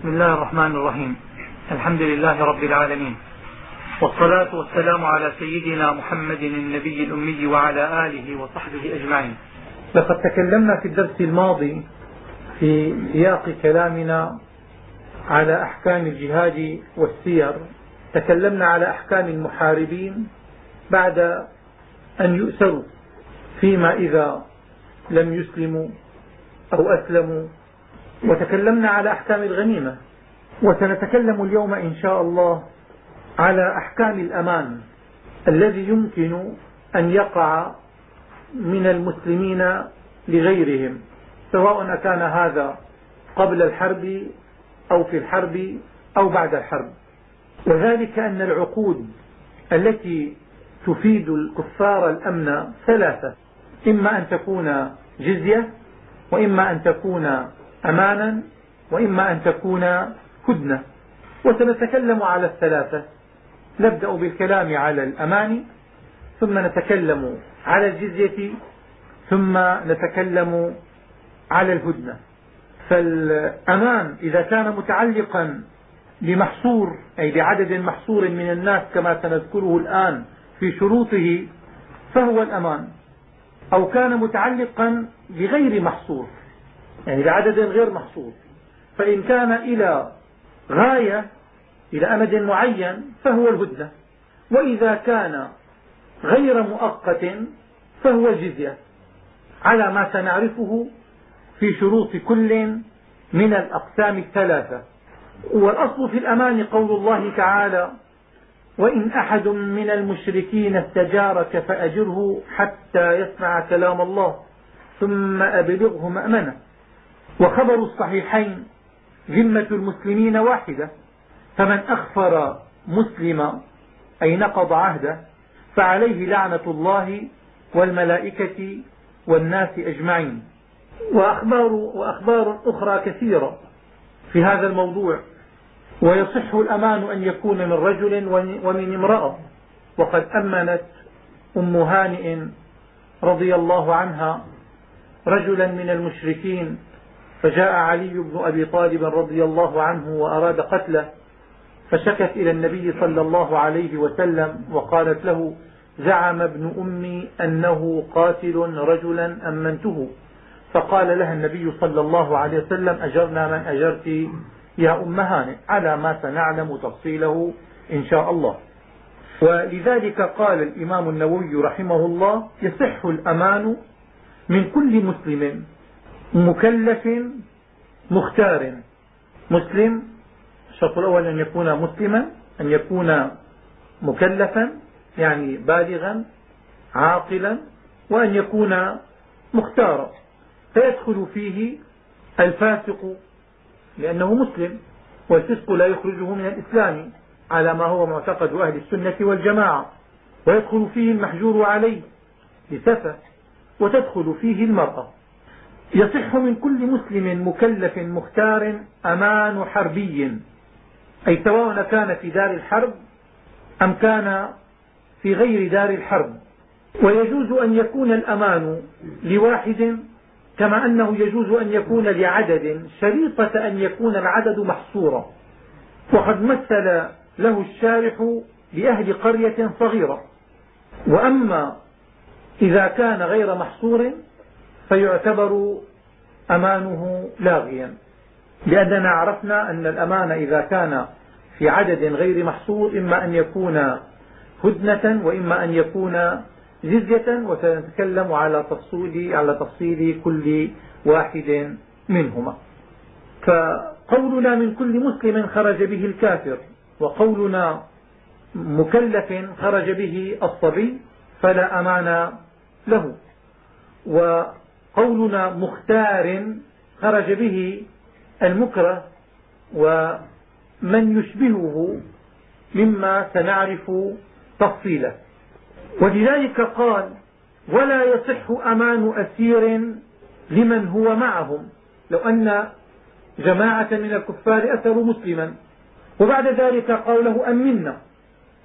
بسم الله الرحمن الرحيم الحمد لله رب العالمين والصلاة والسلام على سيدنا محمد النبي الأمي وعلى آله وصحبه أجمعين لقد تكلمنا في الدرس الماضي في سياق كلامنا على أحكام الجهاد والسير تكلمنا على أحكام المحاربين بعد أن يؤسروا فيما إذا لم يسلموا أو أسلموا وتكلمنا على أحكام الغنيمة. وسنتكلم اليوم إن شاء الله على أحكام الأمان الذي يمكن أن يقع من المسلمين لغيرهم سواء كان هذا قبل الحرب أو في الحرب أو بعد الحرب. وذلك أن العقود التي تفيد الكفار الأمن ثلاثة إما أن تكون جزية وإما أن تكون أمانا وإما أن تكون هدنة. وسنتكلم على الثلاثة. نبدأ بالكلام على الأمان ثم نتكلم على الجزية ثم نتكلم على الهدنة. فالأمان إذا كان متعلقا بمحصور أي بعدد محصور من الناس كما سنذكره الآن في شروطه فهو الأمان. أو كان متعلقا بغير محصور. يعني بعدد غير محصور فإن كان إلى غاية إلى أمد معين فهو الهدنة. وإذا كان غير مؤقت فهو الجزية على ما سنعرفه في شروط كل من الأقسام الثلاثة. والأصل في الأمان قول الله تعالى وإن أحد من المشركين استجارك فأجره حتى يسمع كلام الله ثم أبلغه مأمنة. وخبر الصحيحين ذمة المسلمين واحدة فمن أخفر مسلما أي نقض عهده فعليه لعنة الله والملائكة والناس أجمعين. وأخبار, وأخبار أخرى كثيرة في هذا الموضوع. ويصح الأمان أن يكون من رجل ومن امرأة. وقد أمنت أم هانئ رضي الله عنها رجلا من المشركين فجاء علي بن أبي طالب رضي الله عنه وأراد قتله فشكت إلى النبي صلى الله عليه وسلم وقالت له زعم ابن أمي أنه قاتل رجلا أمنته فقال لها النبي صلى الله عليه وسلم أجرنا من أجرت يا أم هانئ على ما سنعلم تفصيله إن شاء الله. ولذلك قال الإمام النووي رحمه الله يصح الأمان من كل مسلم. مكلف مختار. مسلم الشرط الأول أن يكون مسلما أن يكون مكلفا يعني بالغا عاقلا وأن يكون مختارا. فيدخل فيه الفاسق لأنه مسلم والفسق لا يخرجه من الإسلام على ما هو معتقد أهل السنة والجماعة. ويدخل فيه المحجور عليه لسفة وتدخل فيه المرأة. يصح من كل مسلم مكلف مختار أمان حربي. أي سواء كان في دار الحرب أم كان في غير دار الحرب. ويجوز أن يكون الأمان لواحد كما أنه يجوز أن يكون لعدد شريطة أن يكون العدد محصورا وقد مثل له الشارح بأهل قرية صغيرة. وأما إذا كان غير محصور فيعتبر أمانه لاغيا لأننا عرفنا أن الأمان إذا كان في عدد غير محصور إما أن يكون هدنة وإما أن يكون جزية وسنتكلم على تفصيل على تفصيل كل واحد منهما. فقولنا من كل مسلم خرج به الكافر وقولنا مكلف خرج به الصبي فلا أمان له. وقولنا مختار خرج به المكره ومن يشبهه مما سنعرف تفصيله. ولذلك قال ولا يصح أمان أسير لمن هو معهم لو أن جماعة من الكفار أسروا مسلما. وبعد ذلك قال له أمنا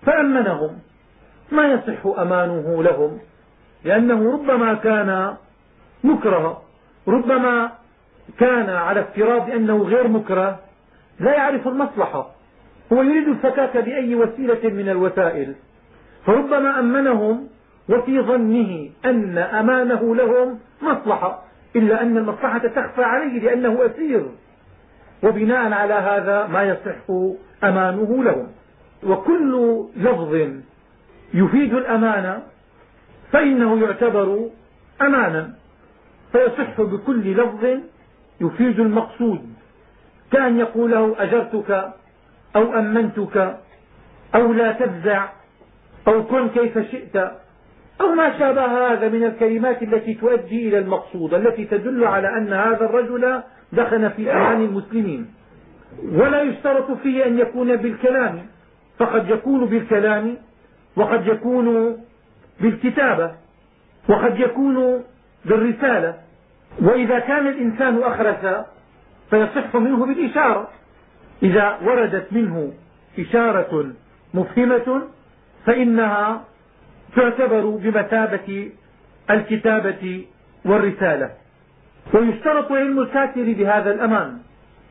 فأمنهم. ما يصح أمانه لهم لأنه ربما كان مكره. ربما كان على افتراض أنه غير مكره لا يعرف المصلحة. هو يريد الفكاك بأي وسيلة من الوسائل. فربما أمنهم وفي ظنه أن أمانه لهم مصلحة إلا أن المصلحة تخفى عليه لأنه أسير. وبناء على هذا ما يصح أمانه لهم. وكل لفظ يفيد الأمانة فإنه يعتبر أمانا. فيصح بكل لفظ يفيد المقصود. كأن يقول له أجرتك أو أمنتك أو لا تفزع أو كن كيف شئت أو ما شابه هذا من الكلمات التي تؤدي إلى المقصود التي تدل على أن هذا الرجل دخل في أمان المسلمين. ولا يشترط فيه أن يكون بالكلام فقد يكون بالكلام وقد يكون بالكتابة وقد يكون بالرسالة. وإذا كان الإنسان أخرس فيصح منه بالإشارة. إذا وردت منه إشارة مفهمة فإنها تعتبر بمثابة الكتابة والرسالة. ويشترط علم الكاتب بهذا الأمان.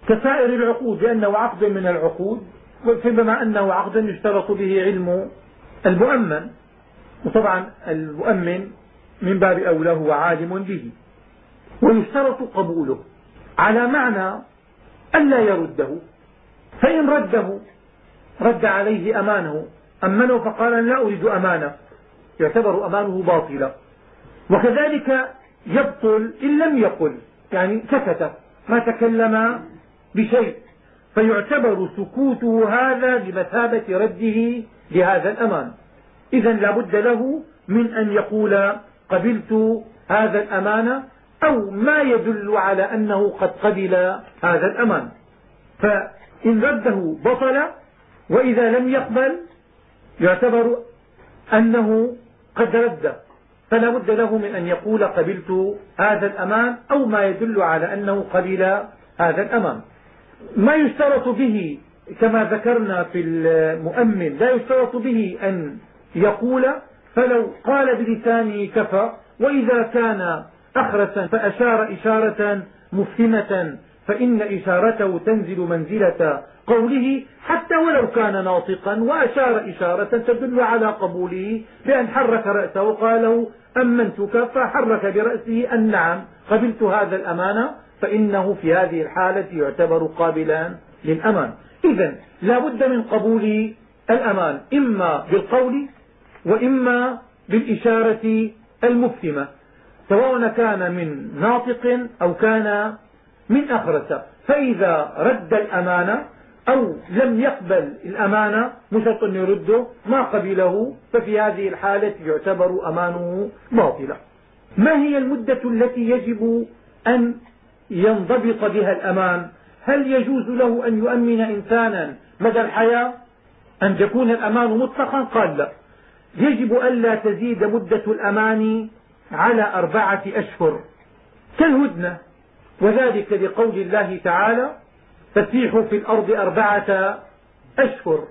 كسائر العقود لأنه عقد من العقود بما أنه عقد يشترط به علم المؤمن. وطبعا المؤمن من باب أولى هو عالم به. ويشترط قبوله على معنى ألا يرده. فإن رده رد عليه أمانه. أمنه فقال لا أريد أمانة. يعتبر أمانه باطلا وكذلك يبطل إن لم يقل. يعني سكت ما تكلم بشيء. فيعتبر سكوته هذا بمثابة رده لهذا الأمان. إذا لا بد له من أن يقول قبلت هذا الأمان أو ما يدل على أنه قد قبل هذا الأمان فإن رده بطل وإذا لم يقبل يعتبر أنه قد رد. فلا بد له من أن يقول قبلت هذا الأمان أو ما يدل على أنه قبل هذا الأمان. ما يشترط به كما ذكرنا في المؤمن لا يشترط به أن يقول فلو قال بلسانه كفى وإذا كان أخرسا فأشار إشارة مفهمة فإن إشارته تنزل منزلة قوله حتى ولو كان ناطقا وأشار إشارة تدل على قبوله بأن حرك رأسه وقال أمنتك فحرك برأسه أن نعم قبلت هذا الأمان فإنه في هذه الحالة يعتبر قابلا للأمان. إذا لا بد من قبول الأمان إما بالقول وإما بالإشارة المفهمة سواء كان من ناطق أو كان من أخرس. فإذا رد الأمانة أو لم يقبل الأمانة مشط يرده ما قبله ففي هذه الحالة يعتبر أمانه باطلا ما هي المدة التي يجب أن ينضبط بها الأمان؟ هل يجوز له أن يؤمن إنسانا مدى الحياة؟ أن تكون الأمان مطلقا؟ قال لا. يجب ألا تزيد مدة الأمان على أربعة أشهر. كالهدنة وذلك لقول الله تعالى فسيحوا في الأرض أربعة أشهر.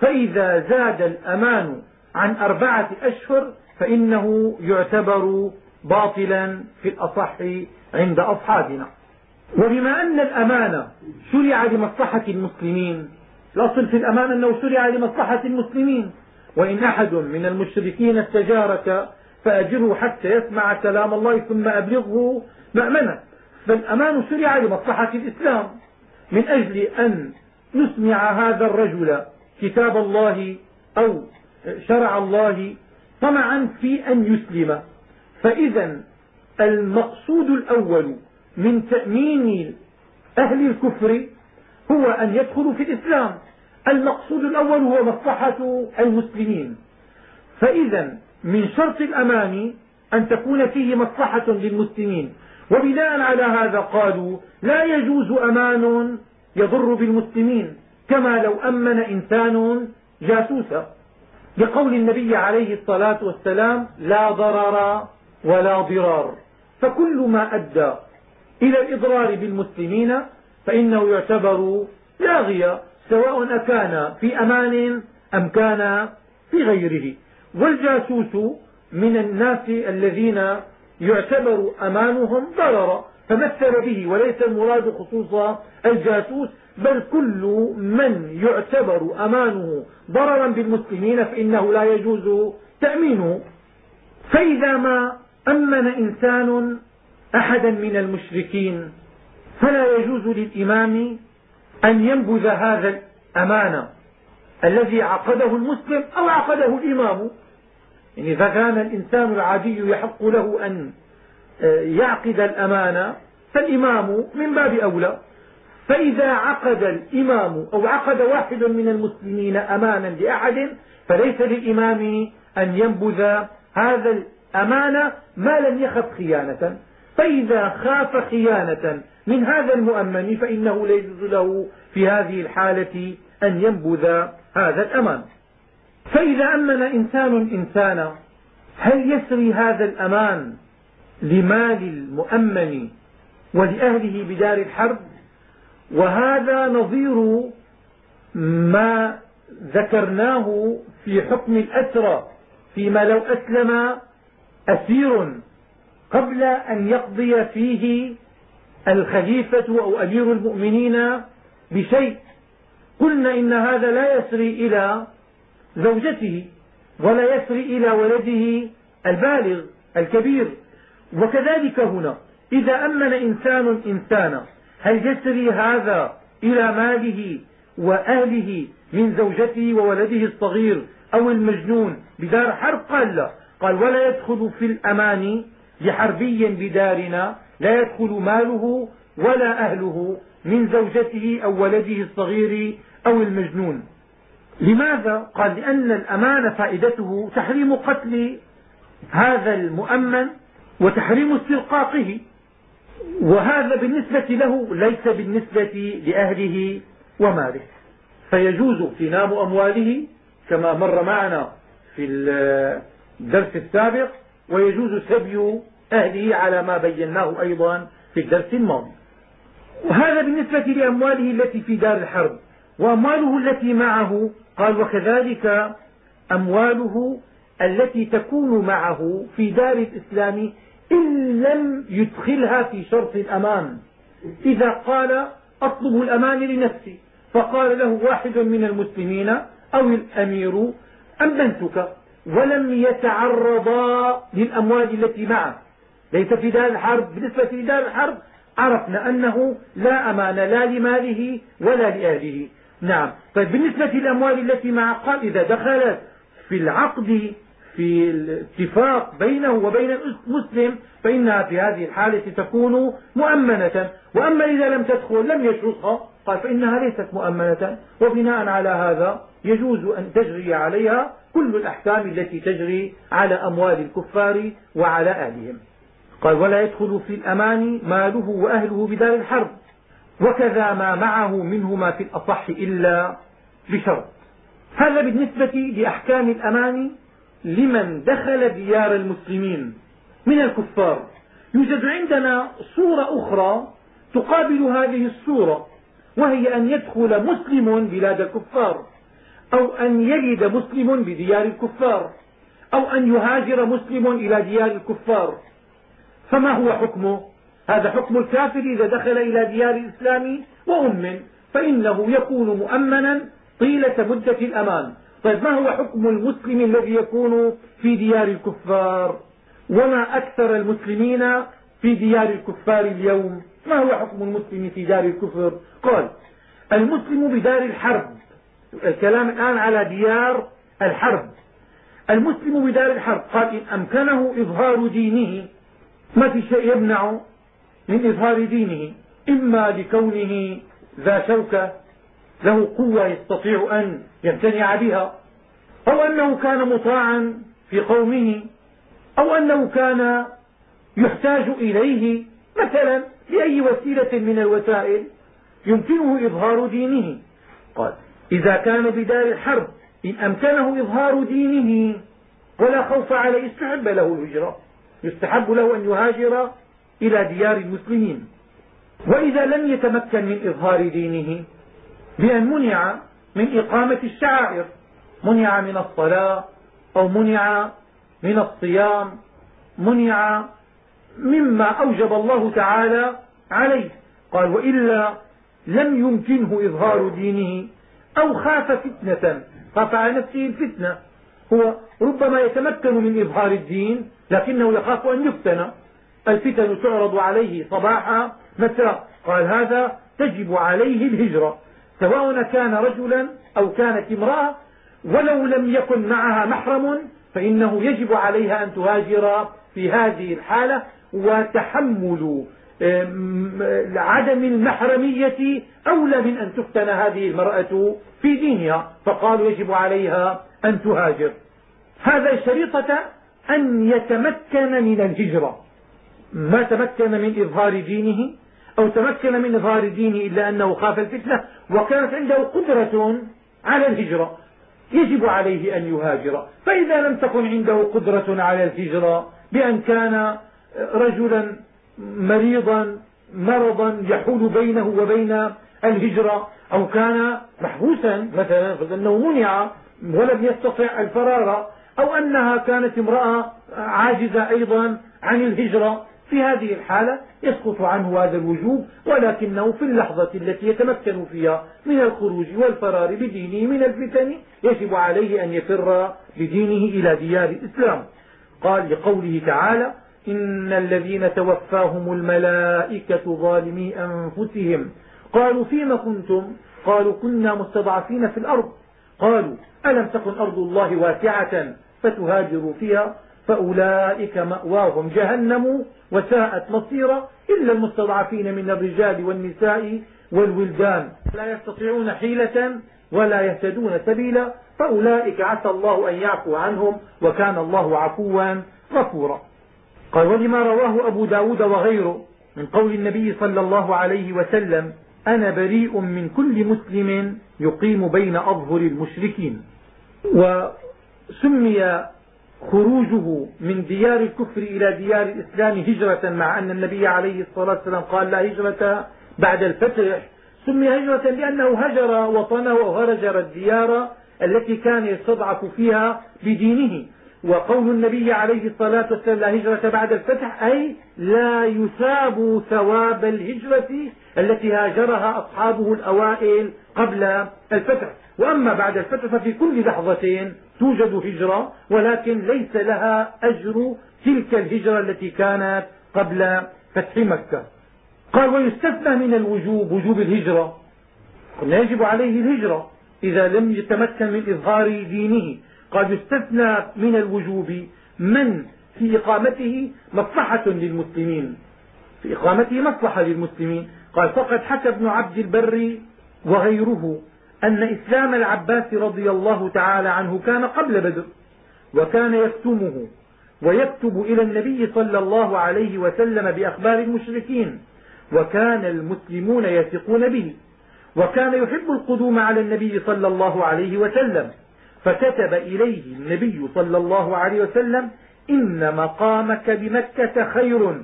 فإذا زاد الأمان عن أربعة أشهر فإنه يعتبر باطلا في الأصح عند أصحابنا. وبما أن الأمان شرع لمصلحة المسلمين الأصل في الأمان أنه شرع لمصلحة المسلمين. وإن أحد من المشركين استجارك فأجره حتى يسمع كلام الله ثم أبلغه مأمنة. فالأمان شرع لمصلحة الإسلام. من أجل أن نسمع هذا الرجل كتاب الله أو شرع الله طمعا في أن يسلم. فإذا المقصود الأول من تأمين أهل الكفر هو أن يدخلوا في الإسلام. المقصود الأول هو مصلحة المسلمين. فإذا من شرط الأمان أن تكون فيه مصلحة للمسلمين. وبناء على هذا قالوا لا يجوز أمان يضر بالمسلمين كما لو أمن إنسان جاسوسا. لقول النبي عليه الصلاة والسلام لا ضرر ولا ضرار. فكل ما أدى إلى الإضرار بالمسلمين فإنه يعتبر لاغيا سواء أكان في أمان أم كان في غيره. والجاسوس من الناس الذين يعتبر أمانهم ضررا فمثل به وليس المراد خصوص الجاسوس بل كل من يعتبر أمانه ضررا بالمسلمين فإنه لا يجوز تأمينه. فإذا ما أمن إنسان أحدا من المشركين فلا يجوز للإمام أن ينبذ هذا الأمان الذي عقده المسلم أو عقده الإمام. يعني إذا كان الإنسان العادي يحق له أن آه، يعقد الأمانة فالإمام من باب أولى. فإذا عقد الإمام أو عقد واحد من المسلمين أمانا لأحد فليس للإمام أن ينبذ هذا الأمان ما لم يخف خيانة. فإذا خاف خيانة من هذا المؤمن فإنه لا يجوز له في هذه الحالة أن ينبذ هذا الأمان فإذا أمن إنسان إنسانا هل يسري هذا الأمان لمال المؤمن ولأهله بدار الحرب؟ وهذا نظير ما ذكرناه في حكم الأسرى فيما لو أسلم أسير قبل أن يقضي فيه الخليفة أو أمير المؤمنين بشيء. قلنا إن هذا لا يسري إلى زوجته ولا يسري إلى ولده البالغ الكبير. وكذلك هنا إذا أمن إنسان إنسانا هل يسري هذا إلى ماله وأهله من زوجته وولده الصغير أو المجنون بدار حرب؟ قال لا. قال ولا يدخل في الأمان لحربي بدارنا لا يدخل ماله ولا أهله من زوجته أو ولده الصغير أو المجنون. لماذا؟ قال لأن الأمان فائدته تحريم قتل هذا المؤمن وتحريم استرقاقه وهذا بالنسبة له ليس بالنسبة لأهله وماله. فيجوز اغتنام أمواله كما مر معنا في الدرس السابق ويجوز سبي أهله على ما بيناه أيضا في الدرس الماضي. وهذا بالنسبة لأمواله التي في دار الحرب وأمواله التي معه قال وكذلك أمواله التي تكون معه في دار الإسلام إن لم يدخلها في شرط الأمان. إذا قال أطلب الأمان لنفسي فقال له واحد من المسلمين أو الأمير أمنتك ولم يتعرضا للأموال التي معه ليس في دار الحرب. بالنسبة لدار الحرب عرفنا أنه لا أمان لا لماله ولا لأهله. نعم. طيب بالنسبة للأموال التي معه قال إذا دخلت في العقد في الاتفاق بينه وبين المسلم فإنها في هذه الحالة تكون مؤمنة. وأما إذا لم تدخل لم يشرطها. قال فإنها ليست مؤمنة. وبناء على هذا يجوز أن تجري عليها كل الأحكام التي تجري على أموال الكفار وعلى أهلهم. قال ولا يدخل في الأمان ماله وأهله بدار الحرب. وكذا ما معه منهما في الأصح إلا بشرط. هذا بالنسبة لأحكام الأمان لمن دخل ديار المسلمين من الكفار. يوجد عندنا صورة أخرى تقابل هذه الصورة وهي أن يدخل مسلم بلاد الكفار أو أن يلد مسلم بديار الكفار أو أن يهاجر مسلم إلى ديار الكفار. فما هو حكمه؟ هذا حكم الكافر إذا دخل إلى ديار الإسلام وأمن فإنه يكون مؤمنا طيلة مدة الأمان. طيب ما هو حكم المسلم الذي يكون في ديار الكفار؟ وما أكثر المسلمين في ديار الكفار اليوم؟ ما هو حكم المسلم في دار الكفر؟ قال المسلم بدار الحرب. الكلام الآن على ديار الحرب. المسلم بدار الحرب. قال إن أمكنه إظهار دينه ما في شيء يمنع من إظهار دينه إما لكونه ذا شوكة له قوة يستطيع أن يمتنع بها أو أنه كان مطاعا في قومه أو أنه كان يحتاج إليه مثلا بأي وسيلة من الوسائل يمكنه إظهار دينه. قال إذا كان بدار الحرب إن أمكنه إظهار دينه ولا خوف عليه استحب له الهجرة. يستحب له أن يهاجر إلى ديار المسلمين. وإذا لم يتمكن من إظهار دينه بأن منع من إقامة الشعائر منع من الصلاة أو منع من الصيام منع مما أوجب الله تعالى عليه. قال وإلا لم يمكنه إظهار دينه أو خاف فتنة خاف على نفسه الفتنة. هو ربما يتمكن من إظهار الدين لكنه يخاف أن يفتن. الفتن تعرض عليه صباحا مساء قال هذا تجب عليه الهجرة. سواء كان رجلا أو كانت امرأة ولو لم يكن معها محرم فإنه يجب عليها أن تهاجر في هذه الحالة وتحمل عدم المحرمية. أولى من أن تفتن هذه المرأة في دينها فقالوا يجب عليها أن تهاجر. هذا شريطة أن يتمكن من الهجرة. ما تمكن من إظهار دينه أو تمكن من إظهار دينه إلا أنه خاف الفتنة وكانت عنده قدرة على الهجرة. يجب عليه أن يهاجر. فإذا لم تكن عنده قدرة على الهجرة بأن كان رجلا مريضا مرضا يحول بينه وبين الهجرة أو كان محبوسا مثلا فانه منع ولم يستطع الفرار أو أنها كانت امرأة عاجزة أيضا عن الهجرة. في هذه الحالة يسقط عنه هذا الوجوب ولكنه في اللحظة التي يتمكن فيها من الخروج والفرار بدينه من الفتن يجب عليه أن يفر بدينه إلى ديار الإسلام. قال لقوله تعالى إن الذين توفاهم الملائكة ظالمي أنفسهم. قالوا فيم كنتم؟ قالوا كنا مستضعفين في الأرض. قالوا ألم تكن أرض الله واسعة فتهاجروا فيها فأولئك مأواهم جهنم وساءت مصيرا إلا المستضعفين من الرجال والنساء والولدان. لا يستطيعون حيلة ولا يهتدون سبيلا. فأولئك عسى الله أن يعفو عنهم وكان الله عفوا غفورا. قال ولما رواه أبو ب داود وغيره من قول النبي صلى الله عليه وسلم أنا بريء من كل مسلم يقيم بين أظهر المشركين. وسمي خروجه من ديار الكفر إلى ديار الإسلام هجرة مع أن النبي عليه الصلاة والسلام قال لا هجرة بعد الفتح. سمي هجرة لأنه هجر وطنه وهجر الديار التي كان يستضعف فيها بدينه. وقول النبي عليه الصلاة والسلام لا هجرة بعد الفتح أي لا يثاب ثواب الهجرة التي هاجرها أصحابه الأوائل قبل الفتح. وأما بعد الفتح ففي كل لحظة توجد هجرة ولكن ليس لها أجر تلك الهجرة التي كانت قبل فتح مكة. قال ويستثنى من الوجوب وجوب الهجرة. قلنا يجب عليه الهجرة إذا لم يتمكن من إظهار دينه. قال يستثنى من الوجوب من في إقامته مصلحة للمسلمين. في إقامته مصلحة للمسلمين. قال فقد حكى ابن عبد البر وغيره أن إسلام العباس رضي الله تعالى عنه كان قبل بدر وكان يكتمه ويكتب إلى النبي صلى الله عليه وسلم بأخبار المشركين وكان المسلمون يثقون به وكان يحب القدوم على النبي صلى الله عليه وسلم فكتب إليه النبي صلى الله عليه وسلم إن مقامك بمكة خير.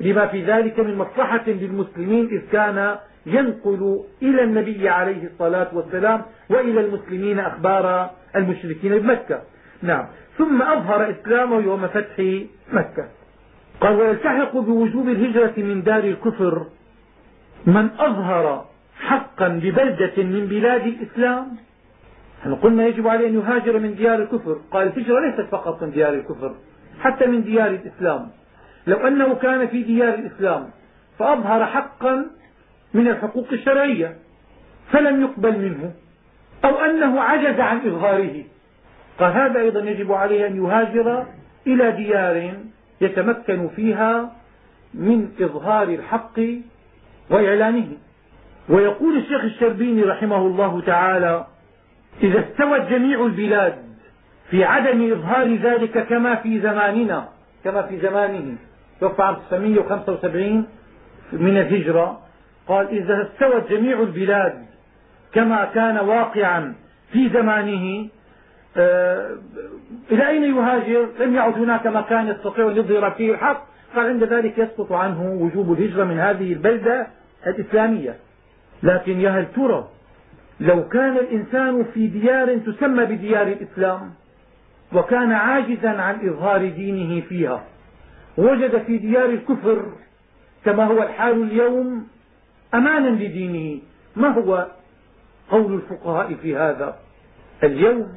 لما في ذلك من مصلحة للمسلمين إذ كان ينقل إلى النبي عليه الصلاة والسلام وإلى المسلمين أخبار المشركين بمكة. نعم. ثم أظهر إسلامه يوم فتح مكة. قال ويلتحق بوجوب الهجرة من دار الكفر من أظهر حقا ببلدة من بلاد الإسلام. نحن قلنا يجب عليه أن يهاجر من ديار الكفر؟ قال الهجرة ليست فقط من ديار الكفر حتى من ديار الإسلام. لو أنه كان في ديار الإسلام فأظهر حقا من الحقوق الشرعية فلم يقبل منه أو أنه عجز عن إظهاره. قال هذا أيضا يجب عليه أن يهاجر إلى ديار يتمكن فيها من إظهار الحق وإعلانه. ويقول الشيخ الشربيني رحمه الله تعالى إذا استوت جميع البلاد في عدم إظهار ذلك كما في زماننا كما في زمانه توفى عام 975 من الهجرة. قال إذا استوت جميع البلاد كما كان واقعا في زمانه آه، إلى أين يهاجر؟ لم يعد هناك مكان يستطيع أن يظهر فيه الحق. قال عند ذلك يسقط عنه وجوب الهجرة من هذه البلدة الإسلامية. لكن يا هل ترى لو كان الإنسان في ديار تسمى بديار الإسلام وكان عاجزا عن إظهار دينه فيها وجد في ديار الكفر كما هو الحال اليوم أمانا لدينه. ما هو قول الفقهاء في هذا؟ اليوم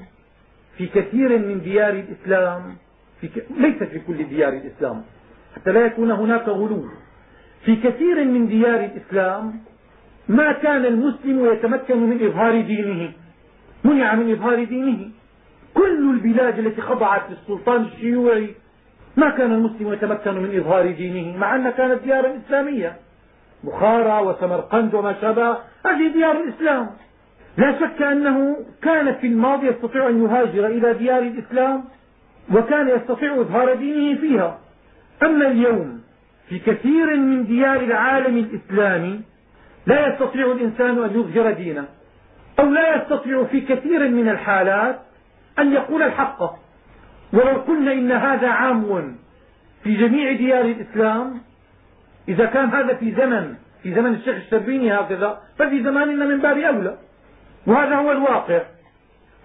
في كثير من ديار الإسلام في ك... ليست في كل ديار الإسلام حتى لا يكون هناك غلو. في كثير من ديار الإسلام ما كان المسلم يتمكن من إظهار دينه. منع من إظهار دينه. كل البلاد التي خضعت للسلطان الشيوعي ما كان المسلم يتمكن من إظهار دينه مع أنها كانت ديارا إسلامية. بخارى وسمرقند وما شابه هذه ديار الإسلام. لا شك أنه كان في الماضي يستطيع أن يهاجر إلى ديار الإسلام وكان يستطيع إظهار دينه فيها. أما اليوم في كثير من ديار العالم الإسلامي لا يستطيع الإنسان أن يظهر دينه أو لا يستطيع في كثير من الحالات أن يقول الحق. ولو قلنا إن هذا عام في جميع ديار الإسلام إذا كان هذا في زمن في زمن الشيخ الشربيني هكذا ففي زماننا من باب أولى. وهذا هو الواقع.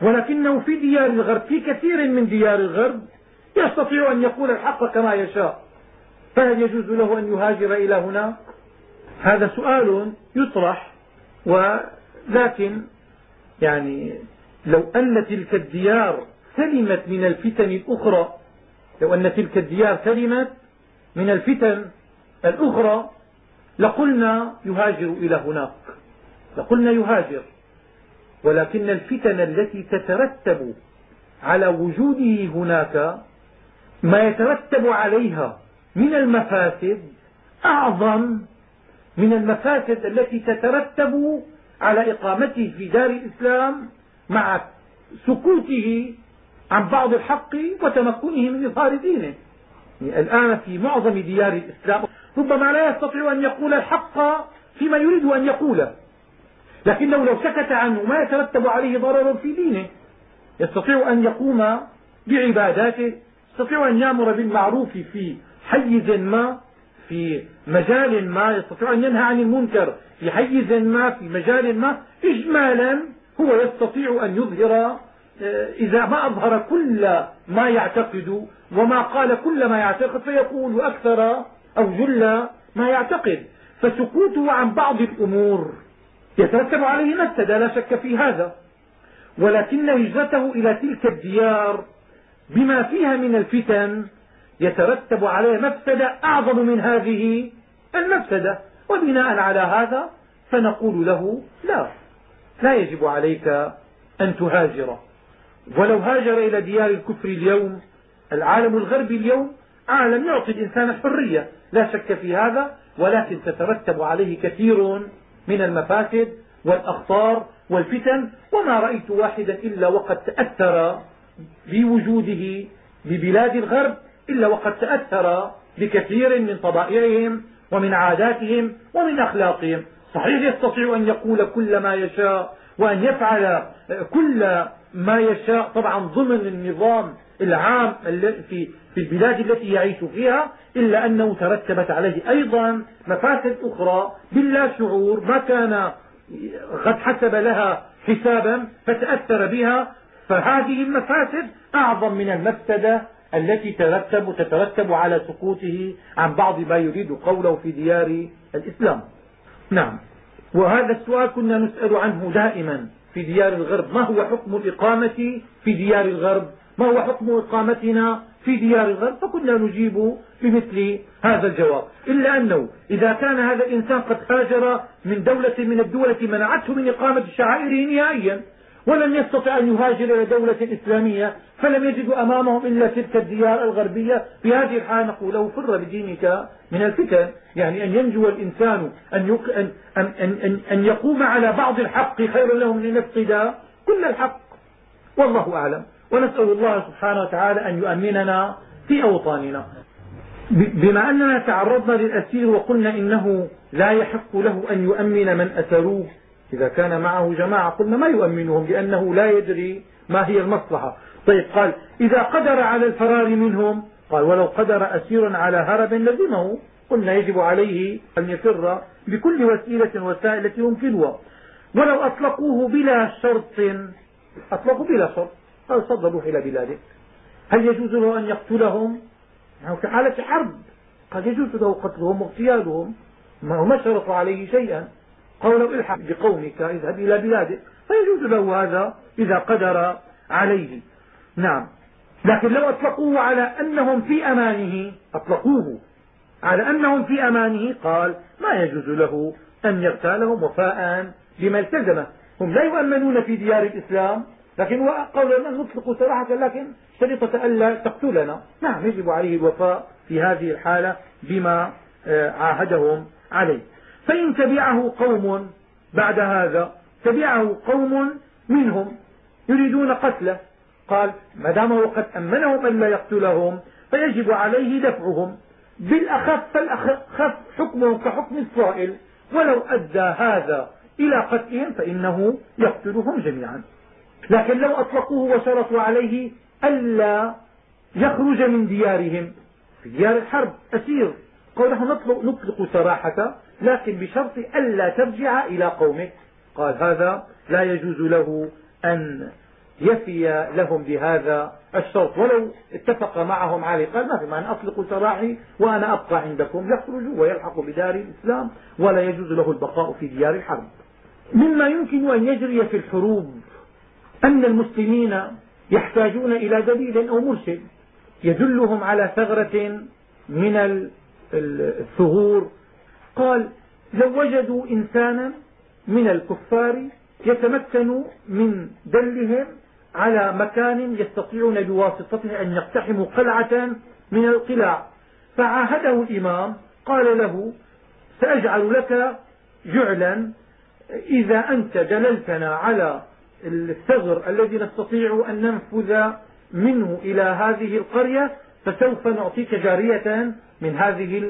ولكنه في ديار الغرب في كثير من ديار الغرب يستطيع أن يقول الحق كما يشاء. فهل يجوز له أن يهاجر إلى هناك هذا سؤال يطرح ولكن يعني لو أن تلك الديار سلمت من الفتن الأخرى. لو أن تلك الديار سلمت من الفتن الأخرى لقلنا يهاجر إلى هناك. لقلنا يهاجر. ولكن الفتن التي تترتب على وجوده هناك ما يترتب عليها من المفاسد أعظم من المفاسد التي تترتب على إقامته في دار الإسلام مع سكوته عن بعض الحق وتمكنه من إظهار دينه. الآن في معظم ديار الإسلام ربما لا يستطيع أن يقول الحق فيما يريد أن يقوله. لكنه لو سكت عنه ما يترتب عليه ضرر في دينه. يستطيع أن يقوم بعباداته يستطيع أن يأمر بالمعروف في حيز ما في مجال ما يستطيع أن ينهى عن المنكر في حيز ما في مجال ما إجمالا هو يستطيع أن يظهر إذا ما أظهر كل ما يعتقد وما قال كل ما يعتقد فيقول أكثر أو جل ما يعتقد. فسكوته عن بعض الأمور. يترتب عليه مفسده لا شك في هذا. ولكن هجرته إلى تلك الديار بما فيها من الفتن يترتب عليه مفسدة أعظم من هذه المفسدة وبناء على هذا فنقول له لا لا يجب عليك أن تهاجر ولو هاجر إلى ديار الكفر اليوم العالم الغربي اليوم عالم يعطي الإنسان الحرية. لا شك في هذا ولكن تترتب عليه كثير من المفاسد والأخطار والفتن وما رأيت واحدا إلا وقد تأثر بوجوده ببلاد الغرب إلا وقد تأثر بكثير من طبائعهم ومن عاداتهم ومن أخلاقهم. صحيح يستطيع أن يقول كل ما يشاء وأن يفعل كل ما يشاء طبعا ضمن النظام العام في في البلاد التي يعيش فيها إلا أنه ترتبت عليه أيضا مفاسد أخرى باللا شعور ما كان قد حسب لها حسابا فتأثر بها. فهذه المفاسد أعظم من المفسدة التي ترتب تترتب على سكوته عن بعض ما يريد قوله في ديار الإسلام. نعم. وهذا السؤال كنا نسأل عنه دائما في ديار الغرب. ما هو حكم الإقامة في ديار الغرب؟ ما هو حكم إقامتنا في ديار الغرب؟ فكنا نجيب بمثل هذا الجواب. إلا أنه إذا كان هذا الإنسان قد هاجر من دولة من الدول منعته من إقامة شعائره نهائيا ولم يستطع أن يهاجر إلى دولة إسلامية فلم يجدوا أمامهم إلا تلك الديار الغربية. في هذه الحالة نقول له فر بدينك من الفتن. يعني أن ينجو الإنسان أن, يق... أن, أن, أن, أن يقوم على بعض الحق خير له من أن يفقد كل الحق. والله أعلم. ونسأل الله سبحانه وتعالى أن يؤمننا في أوطاننا. بما أننا تعرضنا للأسير وقلنا إنه لا يحق له أن يؤمن من أسروه إذا كان معه جماعة قلنا ما يؤمنهم لأنه لا يدري ما هي المصلحة. طيب قال إذا قدر على الفرار منهم قال ولو قدر أسير على هرب لزمه. قلنا يجب عليه أن يفر بكل وسيلة وسائل التي يمكنها. ولو أطلقوه بلا شرط أطلقوا بلا شرط. قال تفضل روح إلى بلادك. هل يجوز له أن يقتلهم؟ نحن في حالة حرب قد يجوز له قتلهم واغتيالهم. ما شرطوا عليه شيئا. قالوا له الحق بقومك اذهب إلى بلادك فيجوز له هذا إذا قدر عليه. نعم. لكن لو أطلقوه على أنهم في أمانه أطلقوه على أنهم في أمانه قال ما يجوز له أن يغتالهم وفاء بما التزمه هم لا يؤمنون في ديار الإسلام لكن هو قول أن نطلق سراحة لكن شريطة ألا تقتلنا. نعم يجب عليه الوفاء في هذه الحالة بما آه، عاهدهم عليه. فإن تبعه قوم بعد هذا تبعه قوم منهم يريدون قتله. قال ما دام قد أمنهم أن لا يقتلهم فيجب عليه دفعهم. بالأخف فالأخف حكمه كحكم الصائل ولو أدى هذا إلى قتلهم فإنه يقتلهم جميعا. لكن لو أطلقوه وشرطوا عليه ألا يخرج من ديارهم. في ديار الحرب أسير. قال نحن نطلق, نطلق سراحك لكن بشرط ألا ترجع إلى قومك. قال هذا لا يجوز له أن يفي لهم بهذا الشرط. ولو اتفق معهم عليه قال ما في معنى أطلق سراحي وأنا أبقى عندكم. يخرج ويلحق بدار الإسلام ولا يجوز له البقاء في ديار الحرب. مما يمكن أن يجري في الحروب أن المسلمين يحتاجون إلى دليل أو مرشد يدلهم على ثغرة من الثغور قال لو وجدوا إنسانا من الكفار يتمكن من دلهم على مكان يستطيعون بواسطته أن يقتحموا قلعة من القلاع. فعاهده الإمام قال له سأجعل لك جعلا إذا أنت دللتنا على الثغر الذي نستطيع أن ننفذ منه إلى هذه القرية فسوف نعطيك جارية من هذه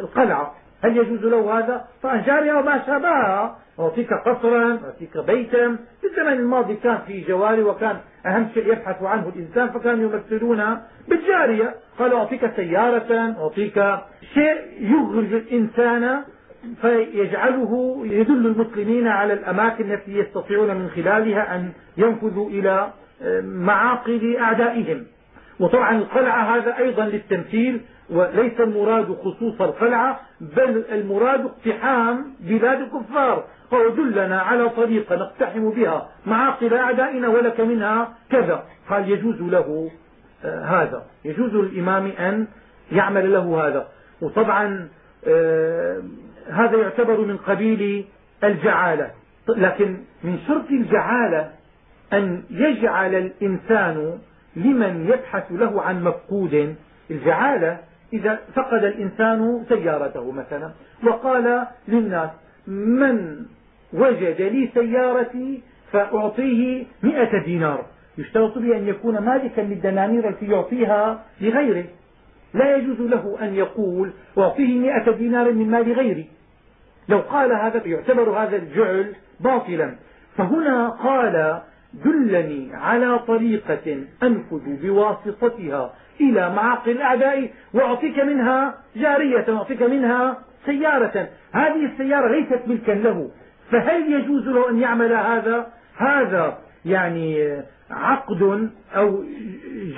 القلعة. هل يجوز له هذا؟ طبعا جارية وما شابهها. أعطيك قصرا أعطيك بيتا. في الزمن الماضي كان في جواري وكان أهم شيء يبحث عنه الإنسان فكانوا يمثلون بالجارية. قالوا أعطيك سيارة أعطيك شيء يغرج الإنسان فيجعله يدل المسلمين على الأماكن التي يستطيعون من خلالها أن ينفذوا إلى معاقل أعدائهم. وطبعا القلعة هذا أيضا للتمثيل. وليس المراد خصوص القلعة بل المراد اقتحام بلاد الكفار. دلنا على طريقة نقتحم بها. معاقل أعدائنا ولك منها كذا. قال يجوز له آه، هذا. يجوز للإمام أن يعمل له هذا. وطبعا آه، هذا يعتبر من قبيل الجعالة. لكن من شرط الجعالة أن يجعل الإنسان لمن يبحث له عن مفقود. الجعالة إذا فقد الإنسان سيارته مثلا وقال للناس من وجد لي سيارتي فأعطيه م دينار. يشترط به أن يكون مالكا للدنانير التي يعطيها لغيره. لا يجوز له أن يقول أعطيه م دينار من مال غيري. لو قال هذا يعتبر هذا الجعل باطلا. فهنا قال دلني على طريقة أنفذ بواسطتها إلى معاقل الأعداء وأعطيك منها جارية وأعطيك منها سيارة. هذه السيارة ليست ملكا له. فهل يجوز له أن يعمل هذا؟ هذا يعني عقد أو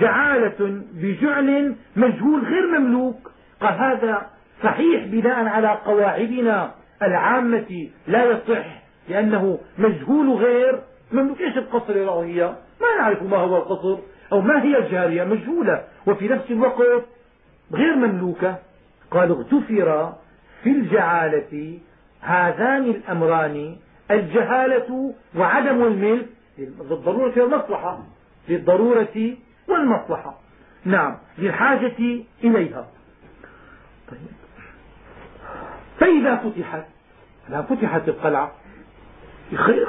جعالة بجعل مجهول غير مملوك. قال هذا صحيح بناء على قواعدنا العامة. لا يصح لأنه مجهول غير مملوك. إيش القصر يا هي ما نعرف ما هو القصر. أو ما هي الجارية مجهولة وفي نفس الوقت غير مملوكة؟ قال اغتفر في الجعالة هذان الأمران الجهالة وعدم الملك للضرورة والمصلحة للضرورة والمصلحة. نعم للحاجة إليها. طيب. فإذا فتحت لا فتحت القلعة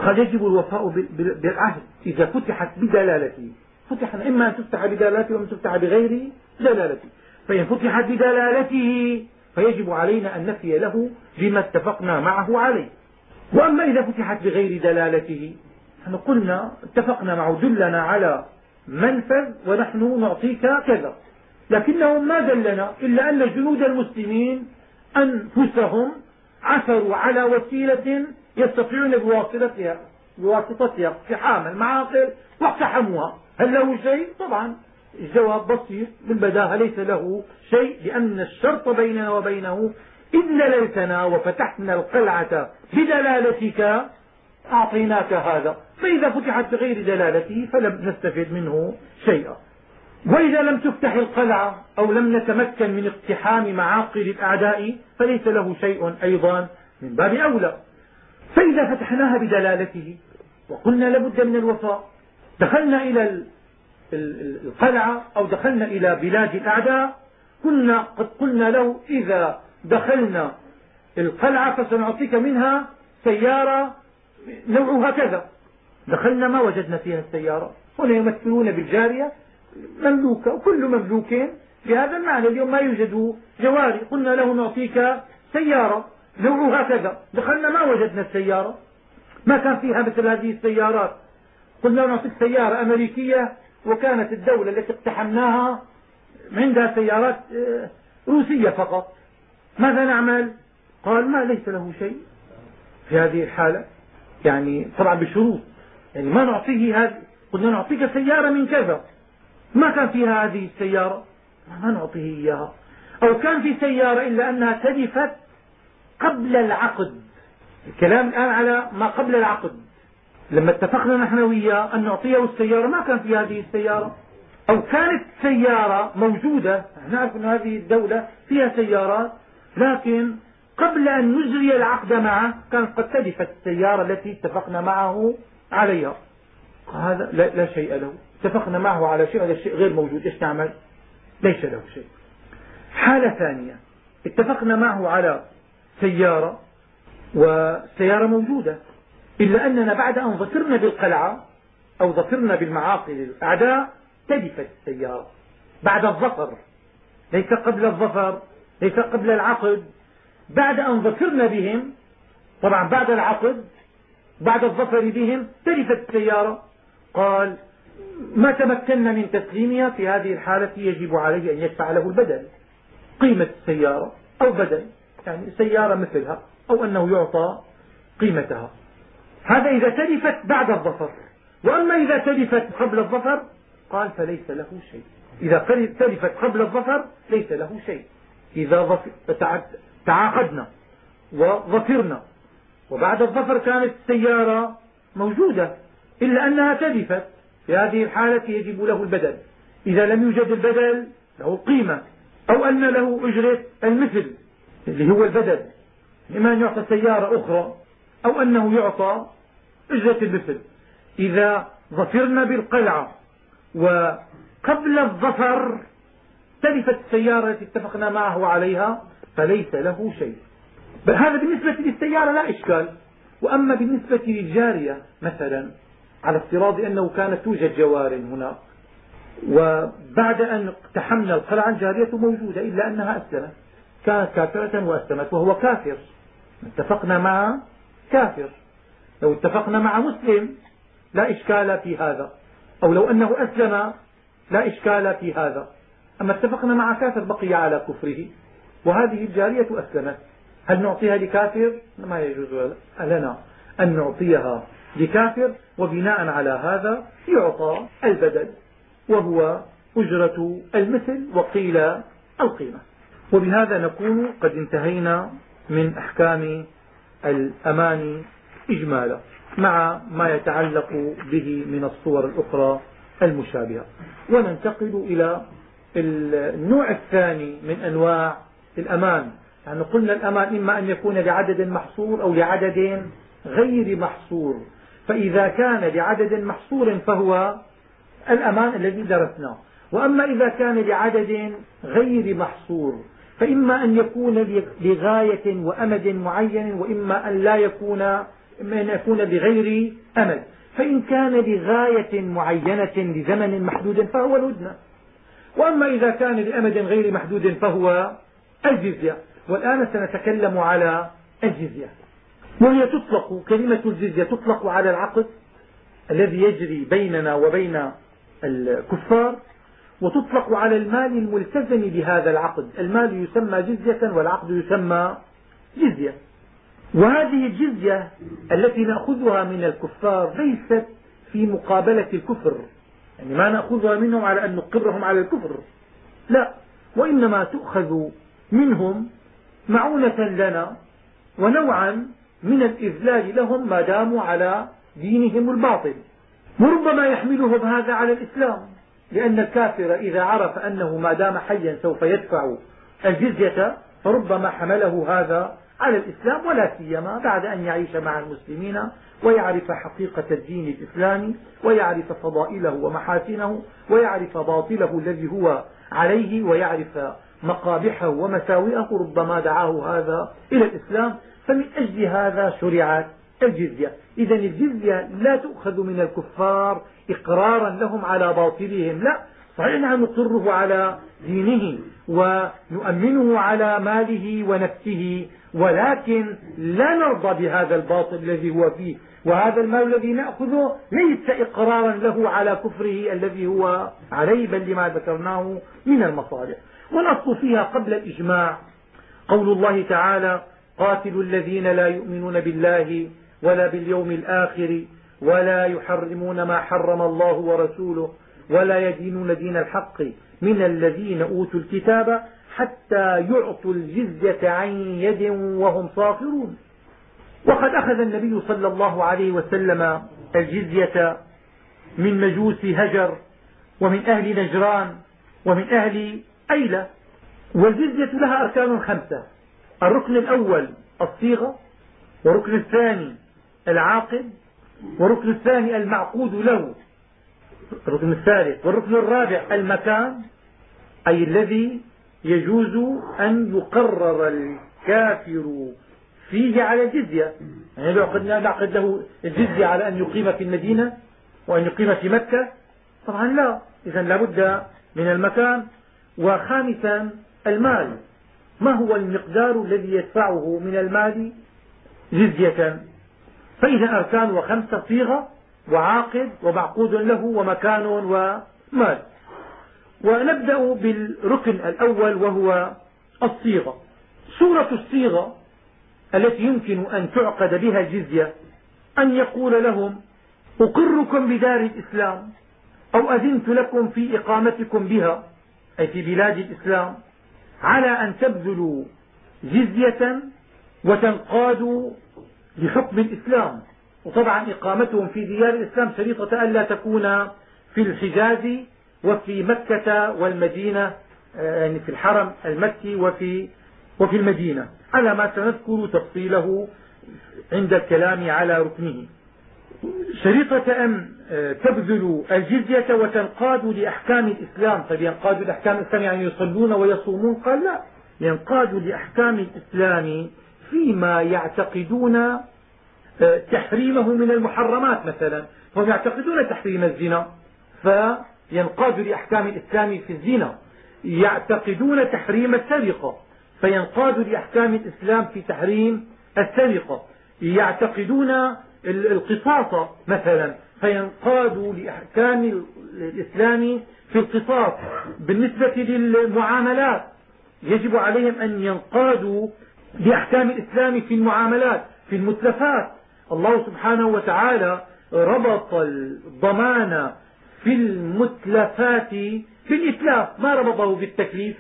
قد يجب الوفاء بالعهد. إذا فتحت بدلالته فتح إما أن تفتح بدلالته وأن تفتح بغير دلالته. فإن فتحت بدلالته فيجب علينا أن نفي له بما اتفقنا معه عليه. وأما إذا فتحت بغير دلالته نحن قلنا اتفقنا معه دلنا على منفذ ونحن نعطيك كذا. لكنه ما دلنا إلا أن جنود المسلمين أنفسهم عثروا على وسيلة يستطيعون بواسطتها بواسطتها اقتحام المعاقل واقتحموها. هل له شيء؟ طبعا. الجواب بسيط. بالبداهه ليس له شيء لأن الشرط بيننا وبينه إذ دللتنا وفتحنا القلعة بدلالتك أعطيناك هذا. فإذا فتحت بغير دلالته فلم نستفد منه شيئا. وإذا لم تفتح القلعة أو لم نتمكن من اقتحام معاقل الأعداء فليس له شيء أيضا من باب أولى. فإذا فتحناها بدلالته وقلنا لابد من الوفاء دخلنا إلى القلعة أو دخلنا إلى بلاد الأعداء كنا قد قلنا له إذا دخلنا القلعة فسنعطيك منها سيارة نوعها كذا دخلنا ما وجدنا فيها السيارة. هنا يمثلون بالجارية مملوكة وكل مملوك بهذا المعنى اليوم ما يوجد جواري. قلنا له نعطيك سيارة نوعها كذا دخلنا ما وجدنا السيارة. ما كان فيها مثل هذه السيارات. قلنا نعطيك سيارة أمريكية وكانت الدولة التي اقتحمناها عندها سيارات آه، روسية فقط. ماذا نعمل؟ قال ما ليس له شيء في هذه الحالة. يعني طبعا بشروط. يعني ما نعطيه هذه قلنا نعطيك سيارة من كذا. ما كان فيها هذه السيارة؟ ما نعطيه إياها. أو كان في سيارة إلا أنها تلفت قبل العقد. الكلام الآن على ما قبل العقد. لما اتفقنا نحن وياه أن نعطيه السيارة ما كان في هذه السيارة. أو كانت سيارة موجودة نعرف أن هذه الدولة فيها سيارات لكن قبل أن نجري العقد معه كانت قد تلفت السيارة التي اتفقنا معه عليها. هذا لا, لا شيء له. اتفقنا معه على شيء هذا الشيء غير موجود. إيش نعمل؟ ليس له شيء. حالة ثانية. اتفقنا معه على سيارة والسيارة موجودة. إلا أننا بعد أن ظفرنا بالقلعة أو ظفرنا بالمعاقل الأعداء تلفت السيارة. بعد الظفر. ليس قبل الظفر ليس قبل العقد. بعد أن ظفرنا بهم طبعا بعد العقد بعد الظفر بهم تلفت السيارة. قال ما تمكنا من تسليمها في هذه الحالة يجب عليه أن يدفع له البدل. قيمة السيارة أو بدل. يعني سيارة مثلها أو أنه يعطى قيمتها. هذا إذا تلفت بعد الظفر. وأما إذا تلفت قبل الظفر قال فليس له شيء. إذا تلفت قبل الظفر ليس له شيء. إذا تعاقدنا وظفرنا. وبعد الظفر كانت السيارة موجودة. إلا أنها تلفت. في هذه الحالة يجب له البدل. إذا لم يوجد البدل له قيمة. أو أن له أجرة المثل اللي هو البدل. أن يعطى سيارة أخرى. أو أنه يعطى أجرة المثل. إذا ظفرنا بالقلعة وقبل الظفر تلفت السيارة التي اتفقنا معه عليها فليس له شيء. هذا بالنسبة للسيارة لا إشكال. وأما بالنسبة للجارية مثلا على افتراض أنه كانت توجد جوار هناك. وبعد أن اقتحمنا القلعة الجارية موجودة إلا أنها أسلمت. كانت كافرة وأسلمت وهو كافر. اتفقنا مع كافر. لو اتفقنا مع مسلم لا إشكال في هذا. أو لو أنه أسلم لا إشكال في هذا. أما اتفقنا مع كافر بقي على كفره. وهذه الجارية أسلمت. هل نعطيها لكافر؟ ما يجوز لنا أن نعطيها لكافر. وبناء على هذا يعطى البدل. وهو أجرة المثل وقيل القيمة. وبهذا نكون قد انتهينا من أحكام الأمان إجمالا مع ما يتعلق به من الصور الأخرى المشابهة. وننتقل إلى النوع الثاني من أنواع الأمان. يعني قلنا الأمان إما أن يكون لعدد محصور أو لعدد غير محصور. فإذا كان لعدد محصور فهو الأمان الذي درسناه. وأما إذا كان لعدد غير محصور فإما أن يكون لغاية وأمد معين وإما أن لا يكون إما أن يكون بغير أمد. فإن كان لغاية معينة لزمن محدود فهو الهدنة وأما إذا كان لأمد غير محدود فهو الجزية. والآن سنتكلم على الجزية. وهي تطلق كلمة الجزية تطلق على العقد الذي يجري بيننا وبين الكفار. وتطلق على المال الملتزم بهذا العقد. المال يسمى جزية والعقد يسمى جزية. وهذه الجزية التي نأخذها من الكفار ليست في مقابلة الكفر. يعني ما نأخذها منهم على أن نقرهم على الكفر. لا وإنما تؤخذ منهم معونة لنا ونوعا من الإذلال لهم ما داموا على دينهم الباطل. وربما يحملهم هذا على الإسلام. لأن الكافر إذا عرف أنه ما دام حيا سوف يدفع الجزية فربما حمله هذا على الإسلام ولا سيما بعد أن يعيش مع المسلمين ويعرف حقيقة الدين الإسلامي ويعرف فضائله ومحاسنه ويعرف باطله الذي هو عليه ويعرف مقابحه ومساوئه ربما دعاه هذا إلى الإسلام. فمن أجل هذا شرعت الجزية. إذا الجزية لا تؤخذ من الكفار إقرارا لهم على باطلهم. لا صحيح نحن نقره على دينه ونؤمنه على ماله ونفسه ولكن لا نرضى بهذا الباطل الذي هو فيه. وهذا المال الذي نأخذه ليس إقرارا له على كفره الذي هو عليه بل لما ذكرناه من المصالح. والأصل فيها قبل الإجماع قول الله تعالى قاتلوا الذين لا يؤمنون بالله ولا باليوم الآخر ولا يحرمون ما حرم الله ورسوله ولا يدينون دين الحق من الذين أوتوا الكتاب حتى يعطوا الجزية عن يد وهم صاغرون. وقد أخذ النبي صلى الله عليه وسلم الجزية من مجوس هجر ومن أهل نجران ومن أهل أيلة والجزية لها أركان خمسة الركن الأول الصيغة والركن الثاني العاقل والركن الثاني المعقود له. الركن الثالث والركن الرابع المكان أي الذي يجوز أن يقرر الكافر فيه على الجزية. يعني لو نعقد له الجزية على أن يقيم في المدينة وأن يقيم في مكة. طبعا لا. إذا لابد من المكان. وخامسا المال. ما هو المقدار الذي يدفعه من المال جزية؟ فإذا أركان وخمسة صيغة وعاقد ومعقود له ومكان ومال. ونبدأ بالركن الأول وهو الصيغة. صورة الصيغة التي يمكن أن تعقد بها الجزية أن يقول لهم أقركم بدار الإسلام أو أذنت لكم في إقامتكم بها أي في بلاد الإسلام على أن تبذلوا جزية وتنقادوا لحكم الإسلام. وطبعا إقامتهم في ديار الإسلام شريطة ألا تكون في الحجاز وفي مكة والمدينة يعني في الحرم المكي وفي وفي المدينة. على ما سنذكر تفصيله عند الكلام على ركنه. شريطة أن تبذلوا الجزية وتنقادوا لأحكام الإسلام. طيب ينقادوا لأحكام الإسلام يعني يصلون ويصومون؟ قال لا. ينقادوا لأحكام الإسلام فيما يعتقدون آه، تحريمه من المحرمات مثلا. فهم يعتقدون تحريم الزنا فينقاد لأحكام الإسلام في الزنا. يعتقدون تحريم السرقة فينقاد لأحكام الإسلام في تحريم السرقة. يعتقدون القصاص مثلا فينقاد لأحكام الإسلام في القصاص. بالنسبة للمعاملات يجب عليهم أن ينقادوا لأحكام الإسلام في المعاملات في المتلفات. الله سبحانه وتعالى ربط الضمان في المتلفات بالإتلاف ما ربطه بالتكليف؟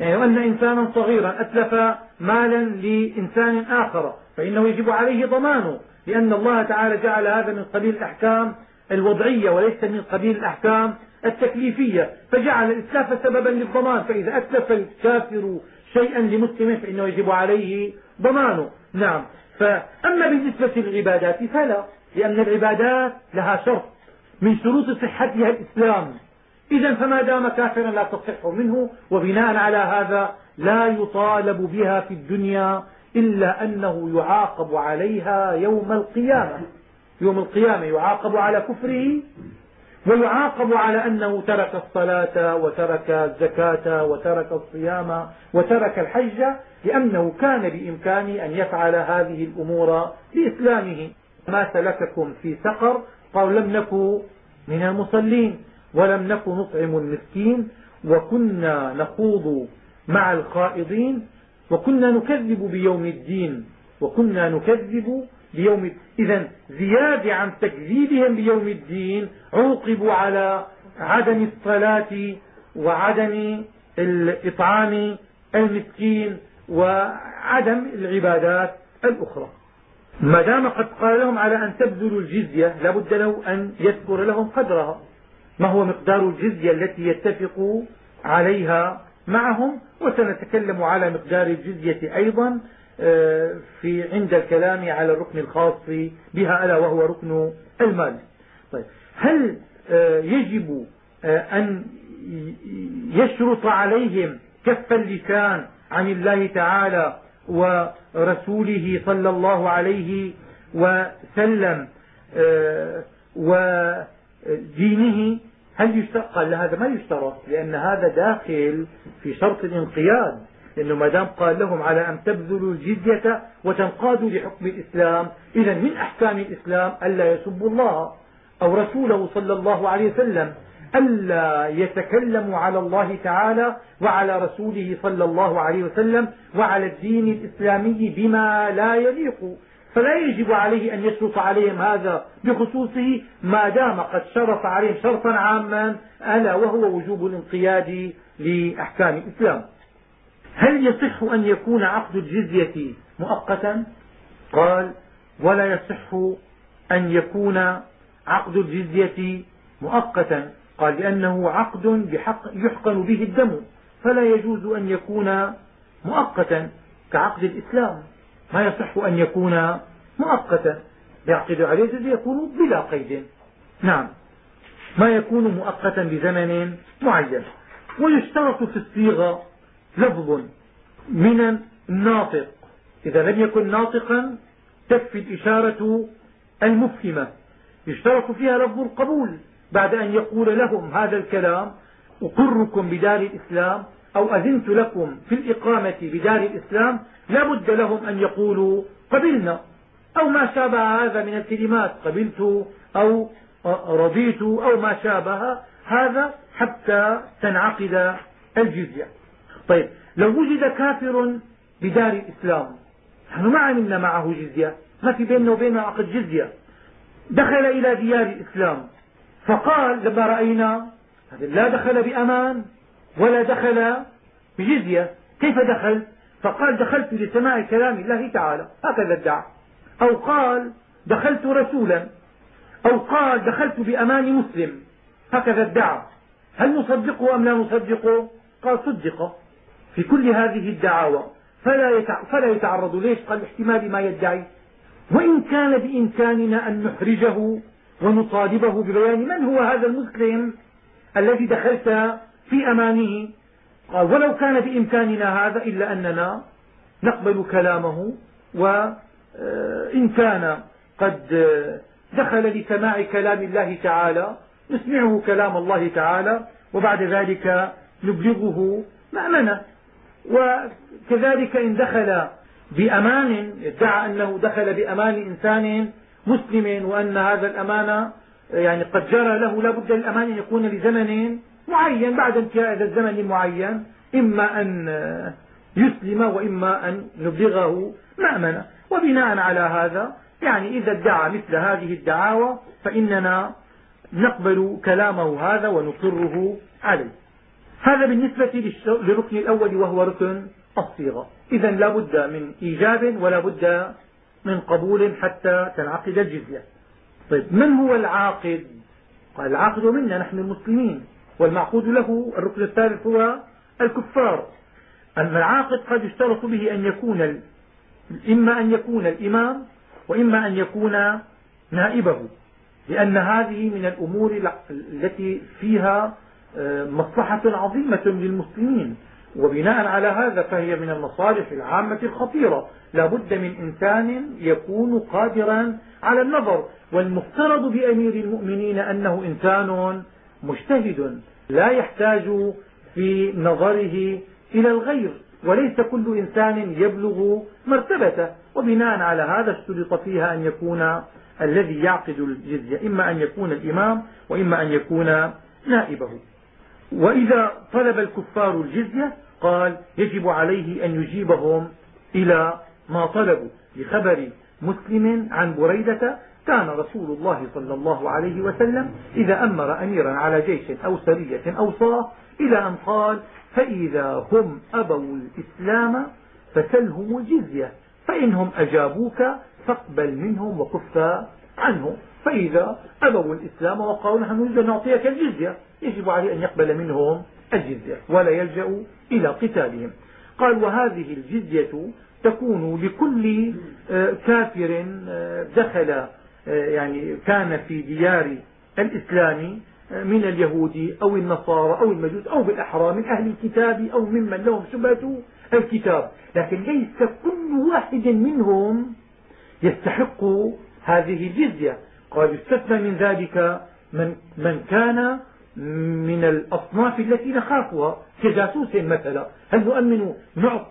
يعني أن إنسانا صغيرا أتلف مالا لإنسان آخر فإنه يجب عليه ضمانه لأن الله تعالى جعل هذا من قبيل الأحكام الوضعية وليس من قبيل الأحكام التكليفية فجعل الإتلاف سببا للضمان فإذا أتلف الكافر شيئا لمسلم فإنه يجب عليه ضمانه. نعم. فأما بالنسبة للعبادات فلا لأن العبادات لها شرط من شروط صحتها الإسلام. إذا فما دام كافرا لا تصح منه وبناء على هذا لا يطالب بها في الدنيا إلا أنه يعاقب عليها يوم القيامة. يوم القيامة يعاقب على كفره ويعاقب على أنه ترك الصلاة وترك الزكاة وترك الصيام وترك الحج لأنه كان بإمكانه أن يفعل هذه الأمور بإسلامه ما سلككم في سقر؟ قال لم نكن من المصلين ولم نكن نطعم المسكين وكنا نخوض مع الخائضين وكنا نكذب بيوم الدين وكنا نكذب بيوم إذا زيادة عن تكذيبهم بيوم الدين عوقبوا على عدم الصلاة وعدم الإطعام المسكين وعدم العبادات الأخرى. ما دام قد قال لهم على أن تبذلوا الجزية لابد له أن يذكر لهم قدرها. ما هو مقدار الجزية التي يتفق عليها معهم؟ وسنتكلم على مقدار الجزية أيضا في عند الكلام على الركن الخاص بها ألا وهو ركن المال. طيب هل آه، يجب آه، أن يشرط عليهم كف اللسان عن الله تعالى ورسوله صلى الله عليه وسلم ودينه؟ هل يشترط؟ قال هذا ما يشترط لأن هذا داخل في شرط الانقياد. لأنه ما دام قال لهم على أن تبذلوا الجزية وتنقادوا لحكم الإسلام إذا من أحكام الإسلام ألا يسبوا الله أو رسوله صلى الله عليه وسلم ألا يتكلموا على الله تعالى وعلى رسوله صلى الله عليه وسلم وعلى الدين الإسلامي بما لا يليق. فلا يجب عليه أن يشرط عليهم هذا بخصوصه ما دام قد شرط عليهم شرطا عاما ألا وهو وجوب الانقياد لأحكام الإسلام. هل يصح أن يكون عقد الجزية مؤقتا؟ قال ولا يصح أن يكون عقد الجزية مؤقتا. قال لأنه عقد بحق يحقن به الدم فلا يجوز أن يكون مؤقتا كعقد الإسلام. ما يصح أن يكون مؤقتا. يعقد عليه الجزية يكون بلا قيد. نعم. ما يكون مؤقتا بزمن معين. ويشترط في الصيغة لفظ من الناطق. إذا لم يكن ناطقا تكفي الإشارة المفهمة. يشترط فيها لفظ القبول بعد أن يقول لهم هذا الكلام أقركم بدار الإسلام أو أذنت لكم في الإقامة بدار الإسلام لا بد لهم أن يقولوا قبلنا. أو ما شابه هذا من الكلمات قبلت أو رضيت أو ما شابه هذا حتى تنعقد الجزية. طيب لو وجد كافر بدار الإسلام نحن ما عملنا معه جزية ما في بيننا وبينه عقد جزية. دخل إلى ديار الإسلام فقال لما رأينا لا دخل بأمان ولا دخل بجزية. كيف دخل؟ فقال دخلت لسماع كلام الله تعالى هكذا ادعى. أو قال دخلت رسولا أو قال دخلت بأمان مسلم هكذا ادعى. هل نصدقه أم لا نصدقه قال صدق. في كل هذه الدعاوى. فلا, فلا يتعرض. ليش؟ قال احتمال ما يدعي. وإن كان بإمكاننا أن نحرجه ونطالبه ببيان من هو هذا المسلم الذي دخلت في أمانه قال ولو كان بإمكاننا هذا إلا أننا نقبل كلامه وإن كان قد دخل لسماع كلام الله تعالى نسمعه كلام الله تعالى وبعد ذلك نبلغه مأمنة. وكذلك إن دخل بأمان ادعى أنه دخل بأمان إنسان مسلم وأن هذا الأمان يعني قد جرى له لا بد للأمان أن يكون لزمن معين بعد انتهاء هذا الزمن المعين إما أن يسلم وإما أن نبلغه مأمنة. وبناء على هذا يعني إذا ادعى مثل هذه الدعاوى فإننا نقبل كلامه هذا ونقره عليه. هذا بالنسبة للركن الأول وهو ركن الصيغة. إذا لا بد من إيجاب ولا بد من قبول حتى تنعقد الجزية. طيب من هو العاقد؟ قال العاقد منا نحن المسلمين. والمعقود له الركن الثالث هو الكفار. أما العاقد قد يشترط به أن يكون إما أن يكون الإمام وإما أن يكون نائبه لأن هذه من الأمور التي فيها مصلحة عظيمة للمسلمين. وبناء على هذا فهي من المصالح العامة الخطيرة. لا بد من إنسان يكون قادرا على النظر والمفترض بأمير المؤمنين أنه إنسان مجتهد لا يحتاج في نظره إلى الغير وليس كل إنسان يبلغ مرتبته. وبناء على هذا اشترط فيها أن يكون الذي يعقد الجزية إما أن يكون الإمام وإما أن يكون نائبه. وإذا طلب الكفار الجزية قال يجب عليه أن يجيبهم إلى ما طلبوا. لخبر مسلم عن بريدة كان رسول الله صلى الله عليه وسلم إذا أمر أميرا على جيش أو سرية أوصاه إلى أن قال فإذا هم أبوا الإسلام فسلهم الجزية فإنهم أجابوك فاقبل منهم وكف عنهم. فإذا أبوا الإسلام وقالوا نحن نريد أن نعطيك الجزية يجب عليه أن يقبل منهم الجزية ولا يلجأ إلى قتالهم. قال وهذه الجزية تكون لكل آه، كافر آه، دخل آه، يعني كان في ديار الإسلام من اليهود أو النصارى أو المجوس أو بالأحرى من أهل الكتاب أو ممن لهم شبهة الكتاب. لكن ليس كل واحد منهم يستحق هذه الجزية. قال يستثنى من ذلك من, من كان من الأصناف التي نخافها كجاسوس مثلا. هل نؤمن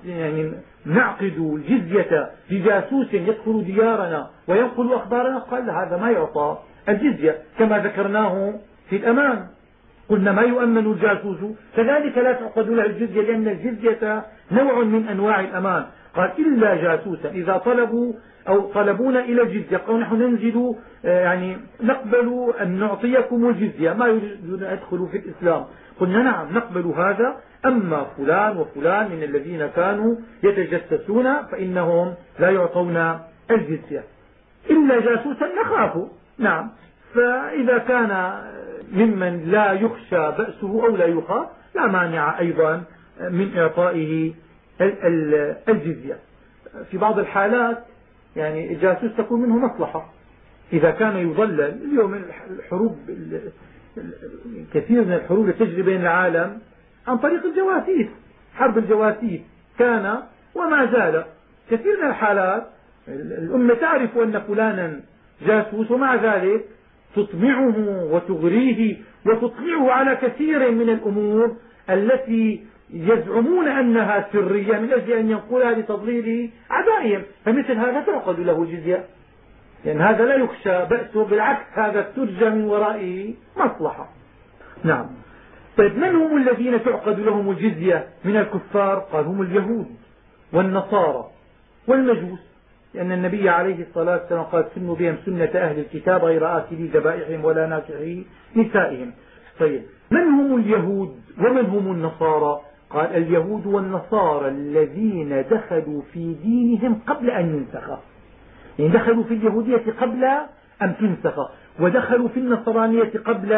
يعني نعقد الجزية لجاسوس يدخل ديارنا وينقل أخبارنا؟ قال هذا ما يعطى الجزية كما ذكرناه في الأمان قلنا ما يؤمن الجاسوس؟ كذلك لا تعقد له الجزية لأن الجزية نوع من أنواع الأمان. قال إلا جاسوسا إذا طلبوا أو طلبونا إلى الجزية قالوا نحن ننزل آه، يعني نقبل أن نعطيكم الجزية. ما يريدون أن يدخلوا في الإسلام. قلنا نعم نقبل هذا. أما فلان وفلان من الذين كانوا يتجسسون فإنهم لا يعطون الجزية. إلا جاسوسا نخاف. نعم. فإذا كان ممن لا يخشى بأسه أو لا يخاف لا مانع أيضا من إعطائه الجزية. في بعض الحالات يعني الجاسوس تكون منه مصلحة. إذا كان يضلل اليوم الحروب كثير من الحروب تجري بين العالم عن طريق الجواسيس. حرب الجواسيس كان وما زال. كثير من الحالات الأمة تعرف أن فلانا جاسوس ومع ذلك تطمعه وتغريه وتطلعه على كثير من الأمور التي يزعمون أنها سرية من أجل أن ينقلها لتضليل أعدائهم فمثل هذا تعقد له جزية. لأن هذا لا يخشى. بأسه بالعكس هذا ترجى من ورائه مصلحة. نعم. طيب من هم الذين تعقد لهم الجزية من الكفار؟ قال هم اليهود والنصارى والمجوس. لأن النبي عليه الصلاة والسلام قال سنوا بهم سنة أهل الكتاب غير آكلي ذبائحهم ولا ناكحي نسائهم طيب من هم اليهود ومن هم النصارى؟ قال اليهود والنصارى الذين دخلوا في دينهم قبل أن ينسخ. يعني دخلوا في اليهودية قبل أن تنسخ ودخلوا في النصرانية قبل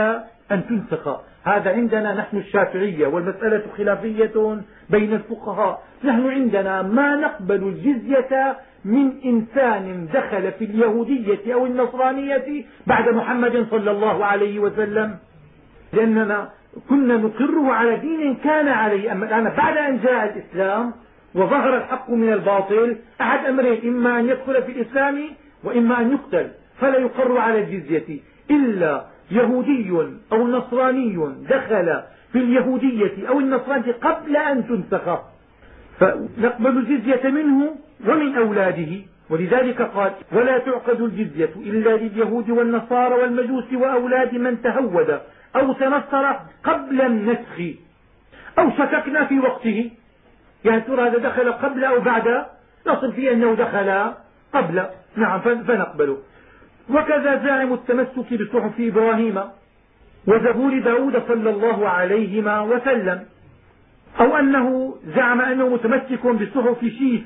أن تنسخ. هذا عندنا نحن الشافعية والمسألة خلافية بين الفقهاء. نحن عندنا ما نقبل الجزية من إنسان دخل في اليهودية أو النصرانية بعد محمد صلى الله عليه وسلم. لأننا كنا نقره على دين كان عليه. أما الآن بعد أن جاء الإسلام وظهر الحق من الباطل أحد أمرين إما أن يدخل في الإسلام وإما أن يقتل فلا يقر على الجزية. إلا يهودي أو نصراني دخل في اليهودية أو النصرانية قبل أن تنسخ. فنقبل الجزية منه ومن أولاده. ولذلك قال ولا تعقد الجزية إلا لليهود والنصارى والمجوس وأولاد من تهود. أو تنصر قبل النسخ أو شككنا في وقته. يعني ترى هذا دخل قبل أو بعد؟ نصل فيه أنه دخل قبل. نعم فنقبله وكذا زاعم التمسك بصحف إبراهيم وزبور داود صلى الله عليهما وسلم. أو أنه زعم أنه متمسك بصحف شيث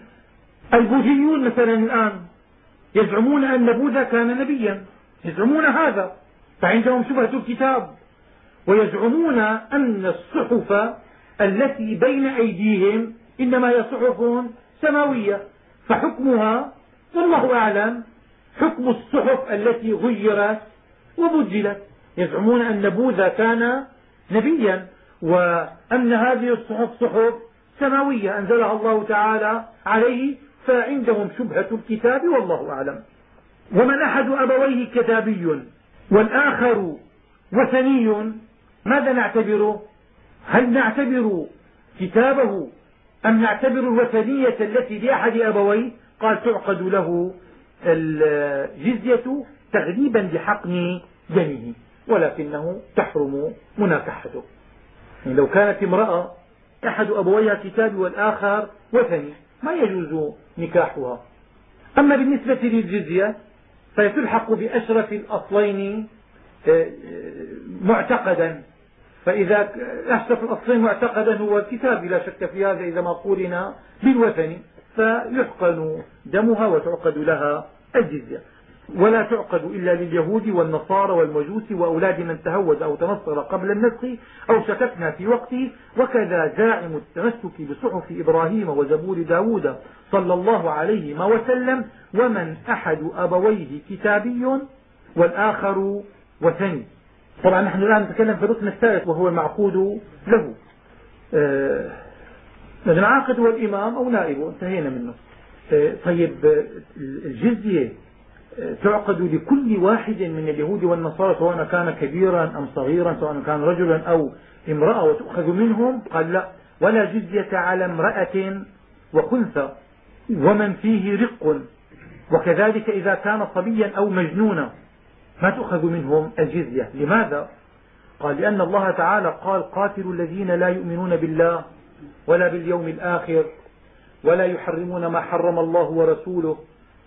البوذيون مثلا الآن. يزعمون أن بوذا كان نبيا. يزعمون هذا. فعندهم شبهة الكتاب. ويزعمون أن الصحف التي بين أيديهم إنما هي صحف سماوية فحكمها والله أعلم حكم الصحف التي غيرت وبدلت. يزعمون أن بوذا كان نبيا وأن هذه الصحف صحف سماوية أنزلها الله تعالى عليه فعندهم شبهة الكتاب والله أعلم. ومن أحد أبويه كتابي والآخر وثني ماذا نعتبره هل نعتبر كتابه أم نعتبر الوثنية التي لأحد أبويه؟ قال تعقد له الجزية تغليبا لحقن دمه ولكنه تحرم مناكحته. يعني لو كانت امرأة أحد أبويها كتاب والآخر وثني ما يجوز نكاحها. أما بالنسبة للجزية فتلحق بأشرف الأصلين معتقدا. فإذا أشرف الأصلين معتقدا هو الكتاب لا شك في هذا إذا ما قولنا بالوثن. فيحقن دمها وتعقد لها الجزية. ولا تعقد إلا لليهود والنصارى والمجوس وأولاد من تهود أو تنصر قبل النسخ أو شككنا في وقته. وكذا زاعم التمسك بصحف إبراهيم وزبور داود صلى الله عليه وسلم. ومن أحد أبويه كتابي والآخر وثني طبعا نحن الآن نتكلم في الركن الثالث وهو المعقود له. آه العاقد هو الإمام أو نائبه انتهينا منه. آه طيب الجزية تعقد لكل واحد من اليهود والنصارى سواء كان كبيرا أم صغيرا سواء كان رجلا أو امرأة وتؤخذ منهم؟ قال لا. ولا جزية على امرأة وخنثى ومن فيه رق. وكذلك إذا كان صبيا أو مجنونا. ما تؤخذ منهم الجزية. لماذا؟ قال لأن الله تعالى قال قاتلوا الذين لا يؤمنون بالله ولا باليوم الآخر ولا يحرمون ما حرم الله ورسوله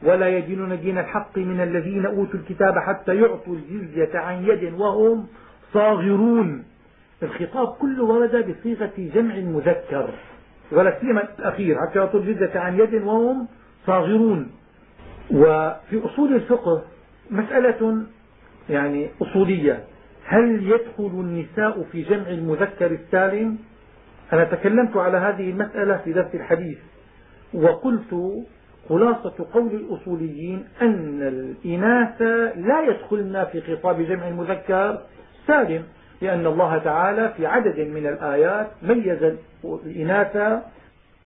ولا يدينون دين الحق من الذين أوتوا الكتاب حتى يعطوا الجزية عن يد وهم صاغرون. الخطاب كله ورد بصيغة جمع مذكر ولا سيما الأخير حتى يعطوا الجزية عن يد وهم صاغرون. وفي أصول الفقه مسألة يعني أصولية. هل يدخل النساء في جمع المذكر السالم؟ أنا تكلمت على هذه المسألة في درس الحديث وقلت خلاصة قول الأصوليين أن الإناث لا يدخلن في خطاب جمع المذكر سالم لأن الله تعالى في عدد من الآيات ميز الإناث